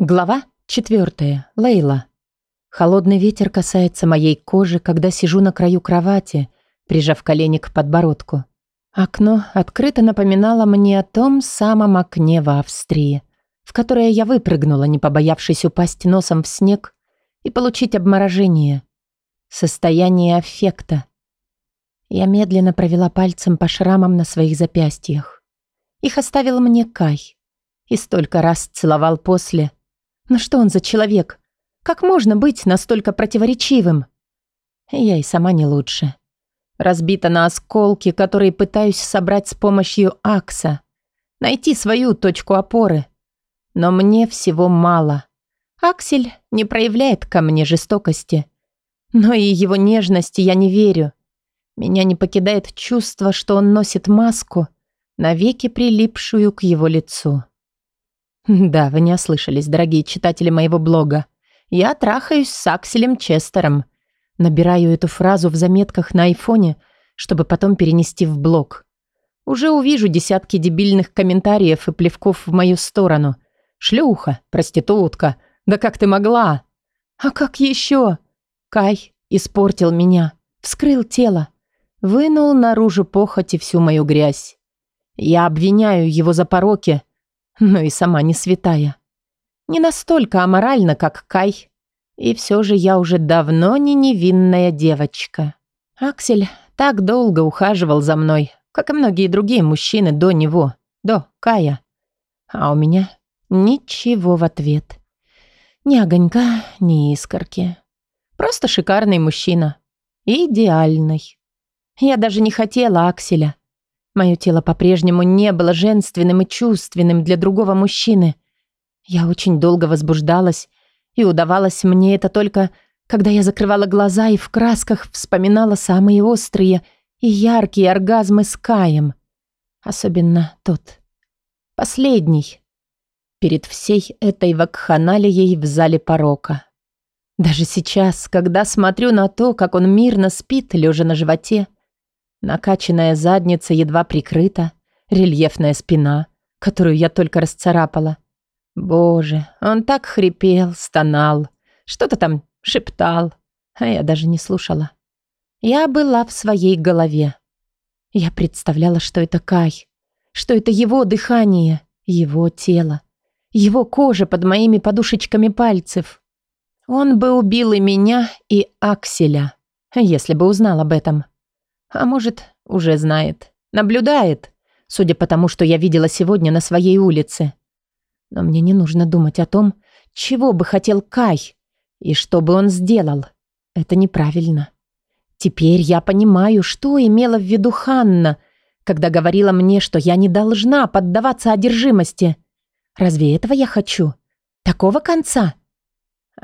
Глава четвертая. Лейла. Холодный ветер касается моей кожи, когда сижу на краю кровати, прижав колени к подбородку. Окно открыто напоминало мне о том самом окне в Австрии, в которое я выпрыгнула, не побоявшись упасть носом в снег и получить обморожение. Состояние аффекта. Я медленно провела пальцем по шрамам на своих запястьях. Их оставил мне Кай. И столько раз целовал после – но что он за человек? Как можно быть настолько противоречивым? Я и сама не лучше. Разбита на осколки, которые пытаюсь собрать с помощью Акса. Найти свою точку опоры. Но мне всего мало. Аксель не проявляет ко мне жестокости. Но и его нежности я не верю. Меня не покидает чувство, что он носит маску, навеки прилипшую к его лицу. Да, вы не ослышались, дорогие читатели моего блога. Я трахаюсь с Акселем Честером. Набираю эту фразу в заметках на айфоне, чтобы потом перенести в блог. Уже увижу десятки дебильных комментариев и плевков в мою сторону. Шлюха, проститутка, да как ты могла? А как еще? Кай испортил меня, вскрыл тело, вынул наружу похоть и всю мою грязь. Я обвиняю его за пороки, но и сама не святая. Не настолько аморально, как Кай. И все же я уже давно не невинная девочка. Аксель так долго ухаживал за мной, как и многие другие мужчины до него, до Кая. А у меня ничего в ответ. Ни огонька, ни искорки. Просто шикарный мужчина. Идеальный. Я даже не хотела Акселя. Мое тело по-прежнему не было женственным и чувственным для другого мужчины. Я очень долго возбуждалась, и удавалось мне это только, когда я закрывала глаза и в красках вспоминала самые острые и яркие оргазмы с Каем. Особенно тот. Последний. Перед всей этой вакханалией в зале порока. Даже сейчас, когда смотрю на то, как он мирно спит, лежа на животе, Накачанная задница едва прикрыта, рельефная спина, которую я только расцарапала. Боже, он так хрипел, стонал, что-то там шептал, а я даже не слушала. Я была в своей голове. Я представляла, что это Кай, что это его дыхание, его тело, его кожа под моими подушечками пальцев. Он бы убил и меня, и Акселя, если бы узнал об этом. А может, уже знает. Наблюдает, судя по тому, что я видела сегодня на своей улице. Но мне не нужно думать о том, чего бы хотел Кай и что бы он сделал. Это неправильно. Теперь я понимаю, что имела в виду Ханна, когда говорила мне, что я не должна поддаваться одержимости. Разве этого я хочу? Такого конца?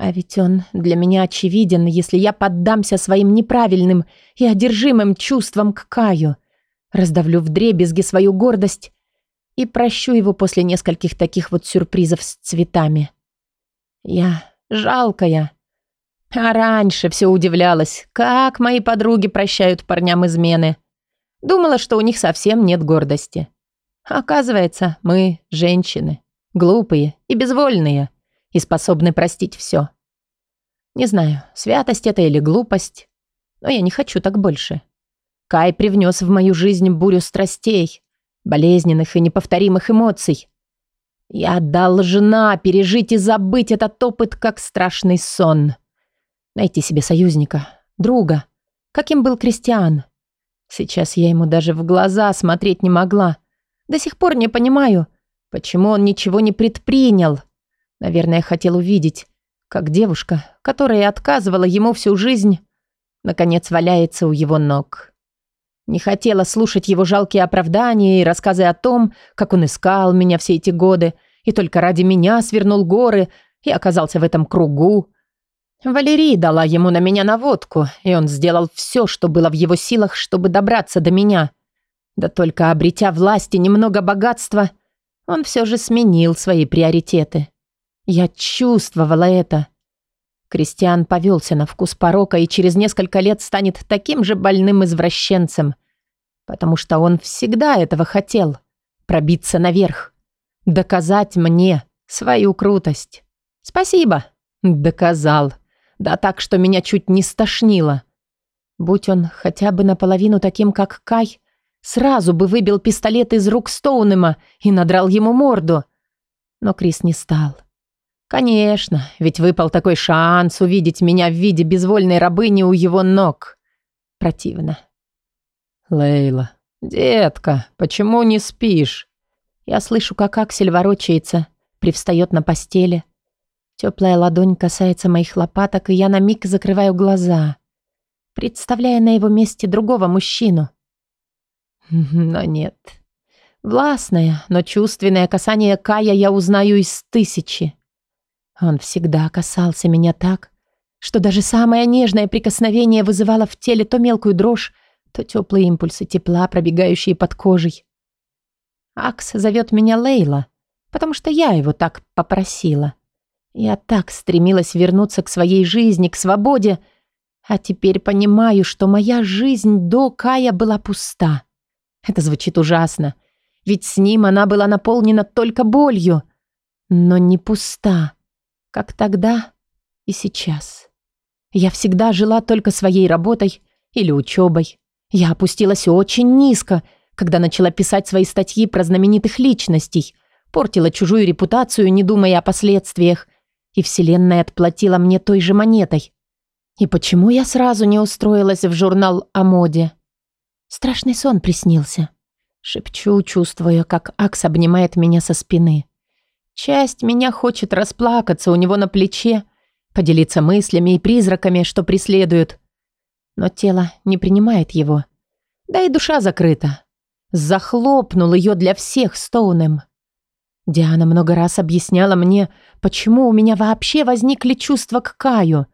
А ведь он для меня очевиден, если я поддамся своим неправильным и одержимым чувствам к Каю, раздавлю вдребезги свою гордость и прощу его после нескольких таких вот сюрпризов с цветами. Я жалкая. А раньше все удивлялась, как мои подруги прощают парням измены. Думала, что у них совсем нет гордости. Оказывается, мы, женщины, глупые и безвольные – и способны простить все. Не знаю, святость это или глупость, но я не хочу так больше. Кай привнес в мою жизнь бурю страстей, болезненных и неповторимых эмоций. Я должна пережить и забыть этот опыт, как страшный сон. Найти себе союзника, друга, каким был Кристиан. Сейчас я ему даже в глаза смотреть не могла. До сих пор не понимаю, почему он ничего не предпринял. Наверное, хотел увидеть, как девушка, которая отказывала ему всю жизнь, наконец валяется у его ног. Не хотела слушать его жалкие оправдания и рассказы о том, как он искал меня все эти годы и только ради меня свернул горы и оказался в этом кругу. Валерий дала ему на меня наводку, и он сделал все, что было в его силах, чтобы добраться до меня. Да только обретя власть и немного богатства, он все же сменил свои приоритеты. Я чувствовала это. Кристиан повелся на вкус порока и через несколько лет станет таким же больным извращенцем, потому что он всегда этого хотел. Пробиться наверх. Доказать мне свою крутость. Спасибо. Доказал. Да так, что меня чуть не стошнило. Будь он хотя бы наполовину таким, как Кай, сразу бы выбил пистолет из рук Стоунема и надрал ему морду. Но Крис не стал. Конечно, ведь выпал такой шанс увидеть меня в виде безвольной рабыни у его ног. Противно. Лейла, детка, почему не спишь? Я слышу, как Аксель ворочается, привстает на постели. Теплая ладонь касается моих лопаток, и я на миг закрываю глаза, представляя на его месте другого мужчину. Но нет. Властное, но чувственное касание Кая я узнаю из тысячи. Он всегда касался меня так, что даже самое нежное прикосновение вызывало в теле то мелкую дрожь, то теплые импульсы тепла, пробегающие под кожей. Акс зовет меня Лейла, потому что я его так попросила. Я так стремилась вернуться к своей жизни, к свободе, а теперь понимаю, что моя жизнь до Кая была пуста. Это звучит ужасно, ведь с ним она была наполнена только болью, но не пуста, как тогда и сейчас. Я всегда жила только своей работой или учебой. Я опустилась очень низко, когда начала писать свои статьи про знаменитых личностей, портила чужую репутацию, не думая о последствиях, и Вселенная отплатила мне той же монетой. И почему я сразу не устроилась в журнал о моде? Страшный сон приснился. Шепчу, чувствуя, как Акс обнимает меня со спины. Часть меня хочет расплакаться у него на плече, поделиться мыслями и призраками, что преследуют. Но тело не принимает его. Да и душа закрыта. Захлопнул ее для всех Стоунем. Диана много раз объясняла мне, почему у меня вообще возникли чувства к Каю.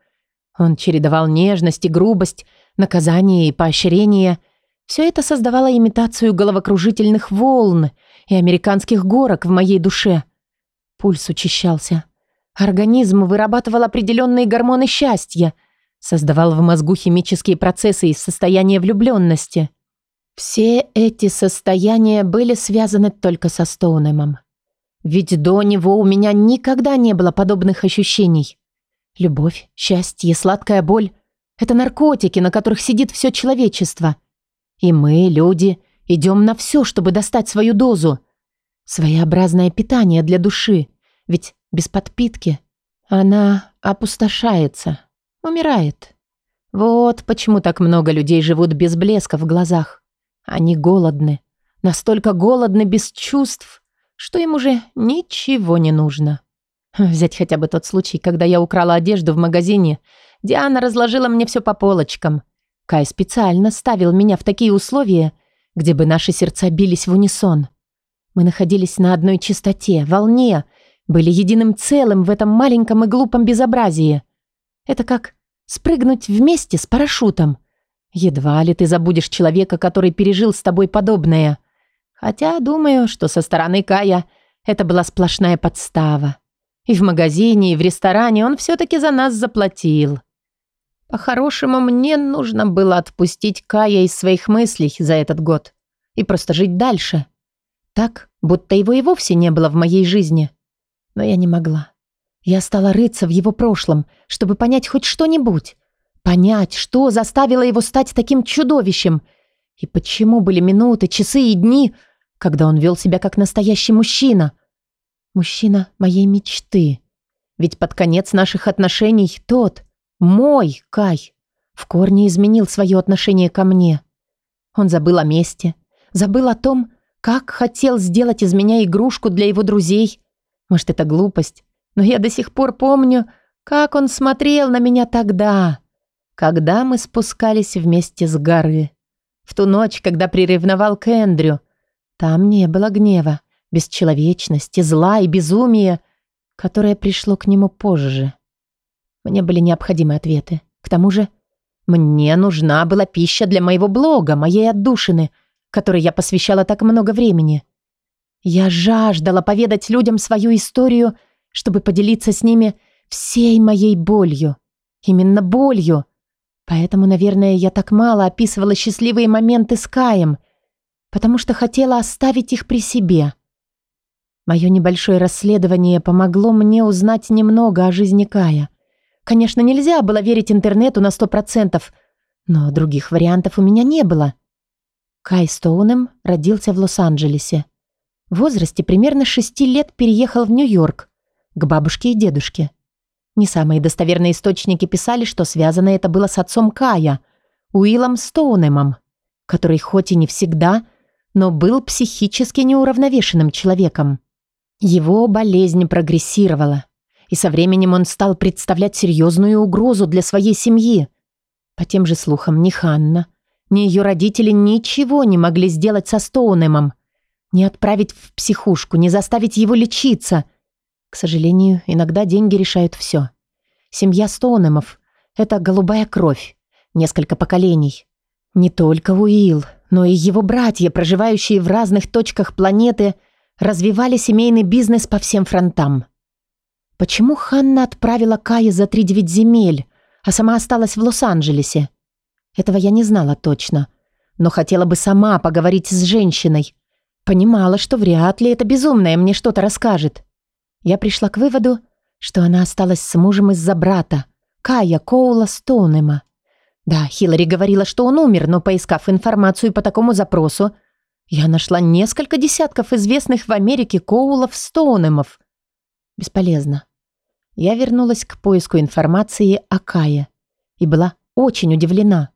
Он чередовал нежность и грубость, наказание и поощрение. Все это создавало имитацию головокружительных волн и американских горок в моей душе. Пульс учащался. Организм вырабатывал определенные гормоны счастья, создавал в мозгу химические процессы из состояния влюбленности. Все эти состояния были связаны только со Стоунемом. Ведь до него у меня никогда не было подобных ощущений. Любовь, счастье, сладкая боль – это наркотики, на которых сидит все человечество. И мы, люди, идем на все, чтобы достать свою дозу. Своеобразное питание для души. Ведь без подпитки она опустошается, умирает. Вот почему так много людей живут без блеска в глазах. Они голодны. Настолько голодны без чувств – что им уже ничего не нужно. Взять хотя бы тот случай, когда я украла одежду в магазине. Диана разложила мне все по полочкам. Кай специально ставил меня в такие условия, где бы наши сердца бились в унисон. Мы находились на одной чистоте, волне, были единым целым в этом маленьком и глупом безобразии. Это как спрыгнуть вместе с парашютом. Едва ли ты забудешь человека, который пережил с тобой подобное. Хотя думаю, что со стороны Кая это была сплошная подстава. И в магазине, и в ресторане он все-таки за нас заплатил. По-хорошему, мне нужно было отпустить Кая из своих мыслей за этот год и просто жить дальше. Так, будто его и вовсе не было в моей жизни. Но я не могла. Я стала рыться в его прошлом, чтобы понять хоть что-нибудь. Понять, что заставило его стать таким чудовищем. И почему были минуты, часы и дни, когда он вел себя как настоящий мужчина. Мужчина моей мечты. Ведь под конец наших отношений тот, мой Кай, в корне изменил свое отношение ко мне. Он забыл о месте, забыл о том, как хотел сделать из меня игрушку для его друзей. Может, это глупость, но я до сих пор помню, как он смотрел на меня тогда, когда мы спускались вместе с горы. В ту ночь, когда приревновал к Эндрю, там не было гнева, бесчеловечности, зла и безумия, которое пришло к нему позже. Мне были необходимы ответы. К тому же, мне нужна была пища для моего блога, моей отдушины, которой я посвящала так много времени. Я жаждала поведать людям свою историю, чтобы поделиться с ними всей моей болью. Именно болью. Поэтому, наверное, я так мало описывала счастливые моменты с Каем, потому что хотела оставить их при себе. Мое небольшое расследование помогло мне узнать немного о жизни Кая. Конечно, нельзя было верить интернету на сто процентов, но других вариантов у меня не было. Кай Стоунем родился в Лос-Анджелесе. В возрасте примерно шести лет переехал в Нью-Йорк к бабушке и дедушке. Не самые достоверные источники писали, что связано это было с отцом Кая, Уиллом Стоунемом, который хоть и не всегда, но был психически неуравновешенным человеком. Его болезнь прогрессировала, и со временем он стал представлять серьезную угрозу для своей семьи. По тем же слухам, ни Ханна, ни ее родители ничего не могли сделать со Стоунемом. Не отправить в психушку, не заставить его лечиться. К сожалению, иногда деньги решают все. Семья Стоунемов – это голубая кровь, несколько поколений. Не только Уилл, но и его братья, проживающие в разных точках планеты, развивали семейный бизнес по всем фронтам. Почему Ханна отправила Кая за три девять земель, а сама осталась в Лос-Анджелесе? Этого я не знала точно, но хотела бы сама поговорить с женщиной. Понимала, что вряд ли эта безумная мне что-то расскажет. Я пришла к выводу, что она осталась с мужем из-за брата, Кая Коула Стоунема. Да, Хиллари говорила, что он умер, но поискав информацию по такому запросу, я нашла несколько десятков известных в Америке Коулов Стоунемов. Бесполезно. Я вернулась к поиску информации о Кае и была очень удивлена.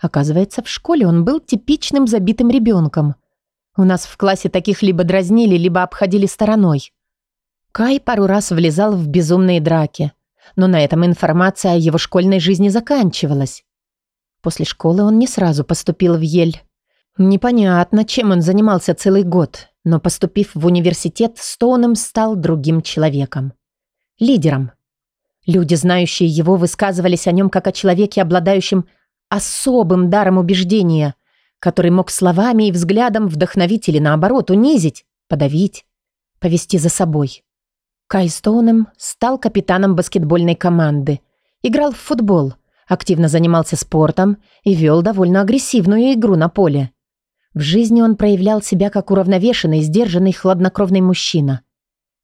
Оказывается, в школе он был типичным забитым ребенком. У нас в классе таких либо дразнили, либо обходили стороной. Кай пару раз влезал в безумные драки, но на этом информация о его школьной жизни заканчивалась. После школы он не сразу поступил в Ель. Непонятно, чем он занимался целый год, но поступив в университет, Стоуном стал другим человеком. Лидером. Люди, знающие его, высказывались о нем как о человеке, обладающем особым даром убеждения, который мог словами и взглядом вдохновить или, наоборот, унизить, подавить, повести за собой. Кай Стоунем стал капитаном баскетбольной команды, играл в футбол, активно занимался спортом и вел довольно агрессивную игру на поле. В жизни он проявлял себя как уравновешенный, сдержанный, хладнокровный мужчина.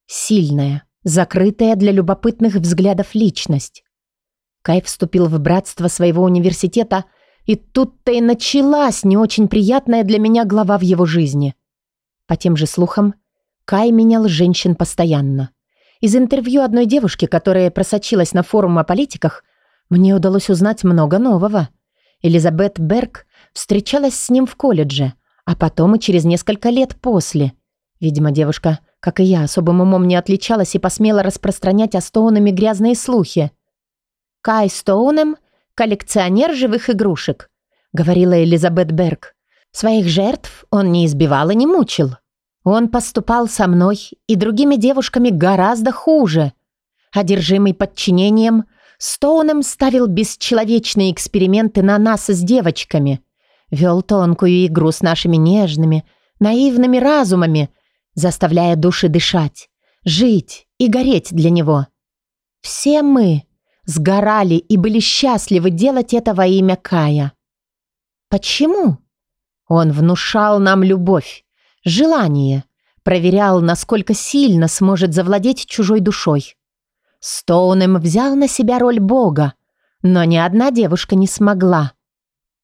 Сильная, закрытая для любопытных взглядов личность. Кай вступил в братство своего университета, и тут-то и началась не очень приятная для меня глава в его жизни. По тем же слухам, Кай менял женщин постоянно. Из интервью одной девушки, которая просочилась на форум о политиках, мне удалось узнать много нового. Элизабет Берг встречалась с ним в колледже, а потом и через несколько лет после. Видимо, девушка, как и я, особым умом не отличалась и посмела распространять о грязные слухи. Кай Стоунем – коллекционер живых игрушек», – говорила Элизабет Берг. «Своих жертв он не избивал и не мучил. Он поступал со мной и другими девушками гораздо хуже. Одержимый подчинением, Стоунем ставил бесчеловечные эксперименты на нас с девочками, вел тонкую игру с нашими нежными, наивными разумами, заставляя души дышать, жить и гореть для него. Все мы сгорали и были счастливы делать это во имя Кая. Почему? Он внушал нам любовь, желание, проверял, насколько сильно сможет завладеть чужой душой. Стоунем взял на себя роль Бога, но ни одна девушка не смогла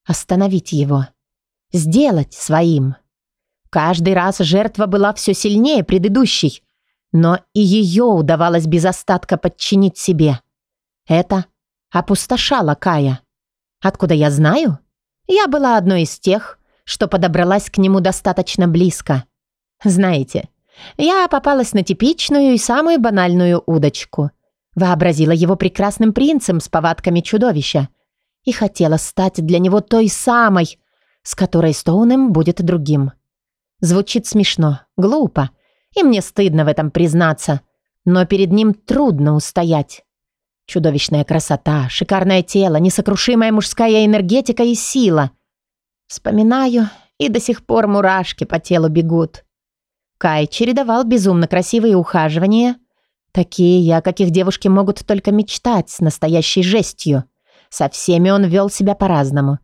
остановить его, сделать своим. Каждый раз жертва была все сильнее предыдущей, но и ее удавалось без остатка подчинить себе – это опустошало Кая. Откуда я знаю? Я была одной из тех, что подобралась к нему достаточно близко. Знаете, я попалась на типичную и самую банальную удочку. Вообразила его прекрасным принцем с повадками чудовища и хотела стать для него той самой, с которой Стоунем будет другим. Звучит смешно, глупо, и мне стыдно в этом признаться, но перед ним трудно устоять. Чудовищная красота, шикарное тело, несокрушимая мужская энергетика и сила. Вспоминаю, и до сих пор мурашки по телу бегут. Кай чередовал безумно красивые ухаживания. Такие я, каких девушки могут только мечтать, с настоящей жестью. Со всеми он вел себя по-разному.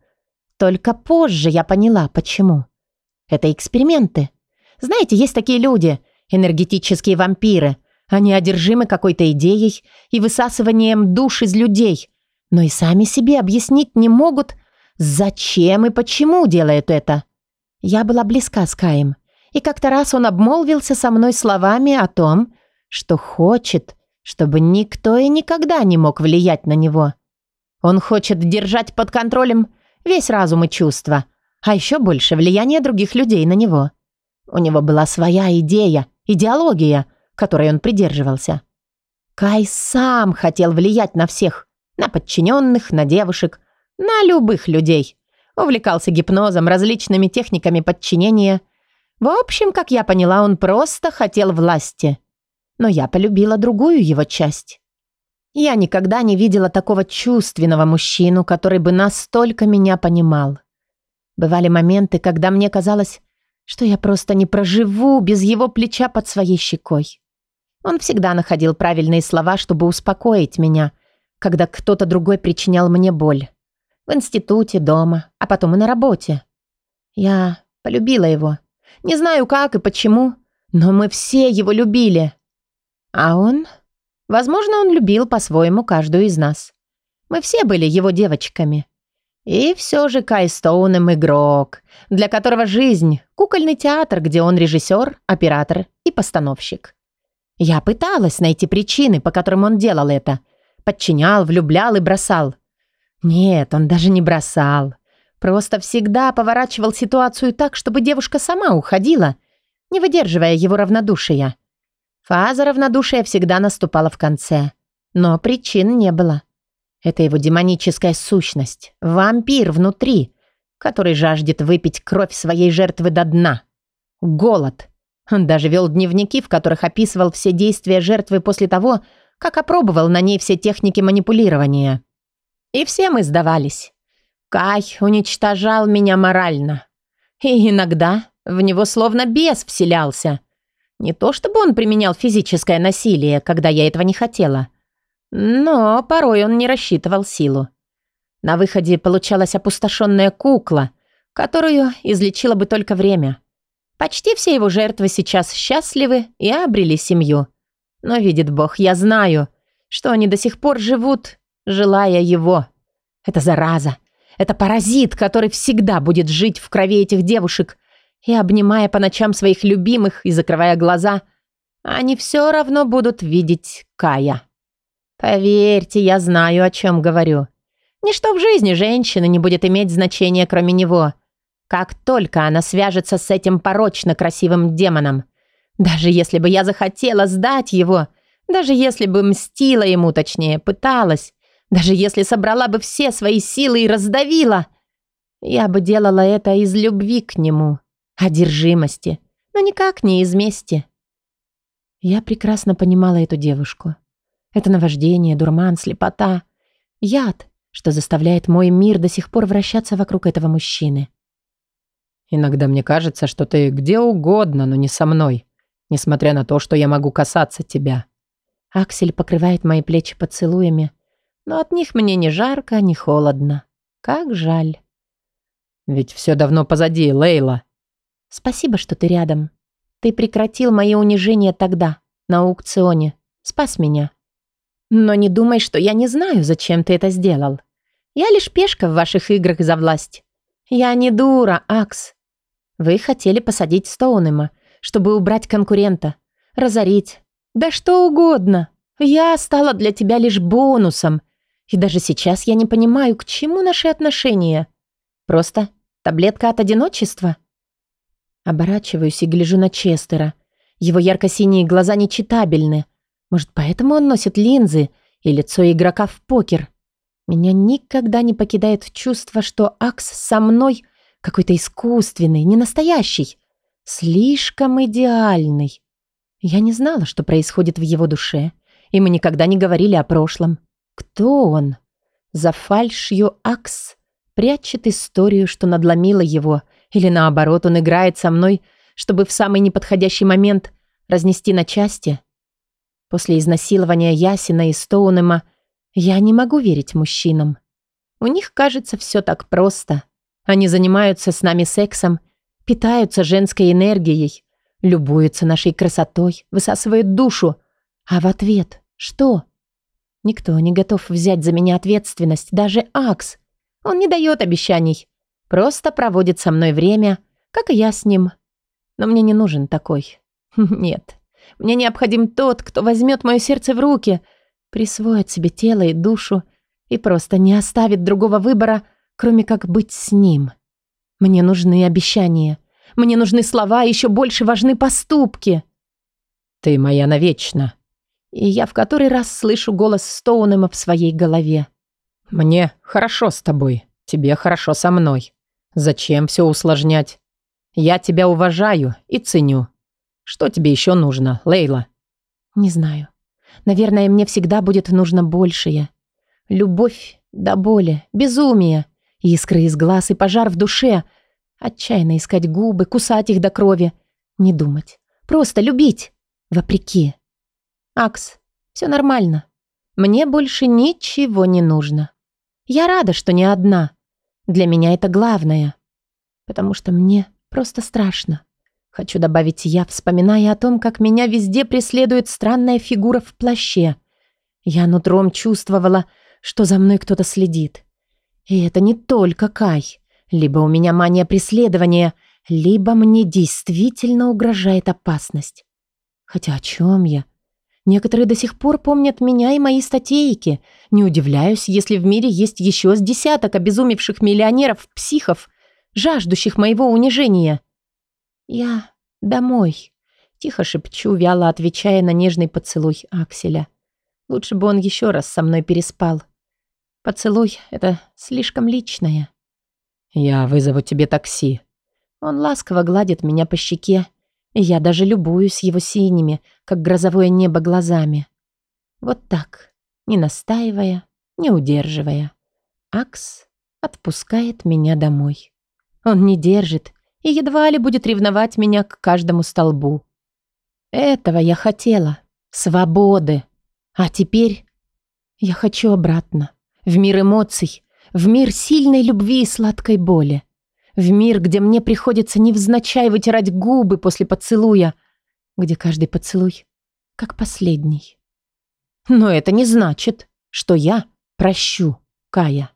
Только позже я поняла, почему. Это эксперименты. Знаете, есть такие люди, энергетические вампиры. Они одержимы какой-то идеей и высасыванием душ из людей, но и сами себе объяснить не могут, зачем и почему делают это. Я была близка с Каем, и как-то раз он обмолвился со мной словами о том, что хочет, чтобы никто и никогда не мог влиять на него. Он хочет держать под контролем весь разум и чувства, а еще больше влияние других людей на него. У него была своя идея, идеология, которой он придерживался. Кай сам хотел влиять на всех, на подчиненных, на девушек, на любых людей. Увлекался гипнозом, различными техниками подчинения. В общем, как я поняла, он просто хотел власти. Но я полюбила другую его часть. Я никогда не видела такого чувственного мужчину, который бы настолько меня понимал. Бывали моменты, когда мне казалось, что я просто не проживу без его плеча под своей щекой. Он всегда находил правильные слова, чтобы успокоить меня, когда кто-то другой причинял мне боль. В институте, дома, а потом и на работе. Я полюбила его. Не знаю как и почему, но мы все его любили. А он... Возможно, он любил по-своему каждую из нас. Мы все были его девочками. И все же Кай Стоуnem игрок, для которого жизнь — кукольный театр, где он режиссер, оператор и постановщик. Я пыталась найти причины, по которым он делал это. Подчинял, влюблял и бросал. Нет, он даже не бросал. Просто всегда поворачивал ситуацию так, чтобы девушка сама уходила, не выдерживая его равнодушия. Фаза равнодушия всегда наступала в конце. Но причин не было. Это его демоническая сущность, вампир внутри, который жаждет выпить кровь своей жертвы до дна. Голод. Он даже вел дневники, в которых описывал все действия жертвы после того, как опробовал на ней все техники манипулирования. И все мы сдавались. Кай уничтожал меня морально. И иногда в него словно бес вселялся. Не то чтобы он применял физическое насилие, когда я этого не хотела. Но порой он не рассчитывал силу. На выходе получалась опустошенная кукла, которую излечило бы только время. Почти все его жертвы сейчас счастливы и обрели семью. Но, видит Бог, я знаю, что они до сих пор живут желая его. Это зараза. Это паразит, который всегда будет жить в крови этих девушек. И обнимая по ночам своих любимых и закрывая глаза, они все равно будут видеть Кая. Поверьте, я знаю, о чем говорю. Ничто в жизни женщины не будет иметь значения, кроме него. Как только она свяжется с этим порочно красивым демоном. Даже если бы я захотела сдать его, даже если бы мстила ему, точнее, пыталась, даже если собрала бы все свои силы и раздавила, я бы делала это из любви к нему, одержимости, но никак не из мести. Я прекрасно понимала эту девушку. Это наваждение, дурман, слепота, яд, что заставляет мой мир до сих пор вращаться вокруг этого мужчины. Иногда мне кажется, что ты где угодно, но не со мной, несмотря на то, что я могу касаться тебя. Аксель покрывает мои плечи поцелуями, но от них мне ни жарко, ни холодно. Как жаль. Ведь все давно позади, Лейла. Спасибо, что ты рядом. Ты прекратил мои унижения тогда, на аукционе. Спас меня. Но не думай, что я не знаю, зачем ты это сделал. Я лишь пешка в ваших играх за власть. Я не дура, Акс. Вы хотели посадить Стоунема, чтобы убрать конкурента, разорить. Да что угодно. Я стала для тебя лишь бонусом, и даже сейчас я не понимаю, к чему наши отношения. Просто таблетка от одиночества? Оборачиваюсь и гляжу на Честера. Его ярко-синие глаза нечитабельны. Может, поэтому он носит линзы и лицо игрока в покер? Меня никогда не покидает чувство, что Акс со мной какой-то искусственный, не настоящий. Слишком идеальный. Я не знала, что происходит в его душе, и мы никогда не говорили о прошлом. Кто он? За фальшью Акс прячет историю, что надломила его, или наоборот, он играет со мной, чтобы в самый неподходящий момент разнести на части? После изнасилования Ясина и Стоунема я не могу верить мужчинам. У них, кажется, все так просто. Они занимаются с нами сексом, питаются женской энергией, любуется нашей красотой, высасывает душу. А в ответ что? Никто не готов взять за меня ответственность, даже Акс. Он не дает обещаний, просто проводит со мной время, как и я с ним. Но мне не нужен такой. Нет, мне необходим тот, кто возьмет мое сердце в руки, присвоит себе тело и душу и просто не оставит другого выбора, кроме как быть с ним. Мне нужны обещания. Мне нужны слова, еще больше важны поступки. Ты моя навечно. И я в который раз слышу голос Стоунема в своей голове. Мне хорошо с тобой, тебе хорошо со мной. Зачем все усложнять? Я тебя уважаю и ценю. Что тебе еще нужно, Лейла? Не знаю. Наверное, мне всегда будет нужно большее. Любовь до боли, безумие, искры из глаз и пожар в душе. Отчаянно искать губы, кусать их до крови. Не думать. Просто любить. Вопреки. Акс, все нормально. Мне больше ничего не нужно. Я рада, что не одна. Для меня это главное. Потому что мне просто страшно. Хочу добавить я, вспоминая о том, как меня везде преследует странная фигура в плаще. Я нутром чувствовала, что за мной кто-то следит. И это не только Кай. Либо у меня мания преследования, либо мне действительно угрожает опасность. Хотя о чем я? Некоторые до сих пор помнят меня и мои статейки. Не удивляюсь, если в мире есть еще с десяток обезумевших миллионеров-психов, жаждущих моего унижения. Я домой. Тихо шепчу, вяло отвечая на нежный поцелуй Акселя. Лучше бы он еще раз со мной переспал. Поцелуй — это слишком личное. «Я вызову тебе такси». Он ласково гладит меня по щеке, и я даже любуюсь его синими, как грозовое небо, глазами. Вот так, не настаивая, не удерживая. Акс отпускает меня домой. Он не держит и едва ли будет ревновать меня к каждому столбу. Этого я хотела. Свободы. А теперь я хочу обратно в мир эмоций, в мир сильной любви и сладкой боли, в мир, где мне приходится невзначай вытирать губы после поцелуя, где каждый поцелуй как последний. Но это не значит, что я прощу Кая.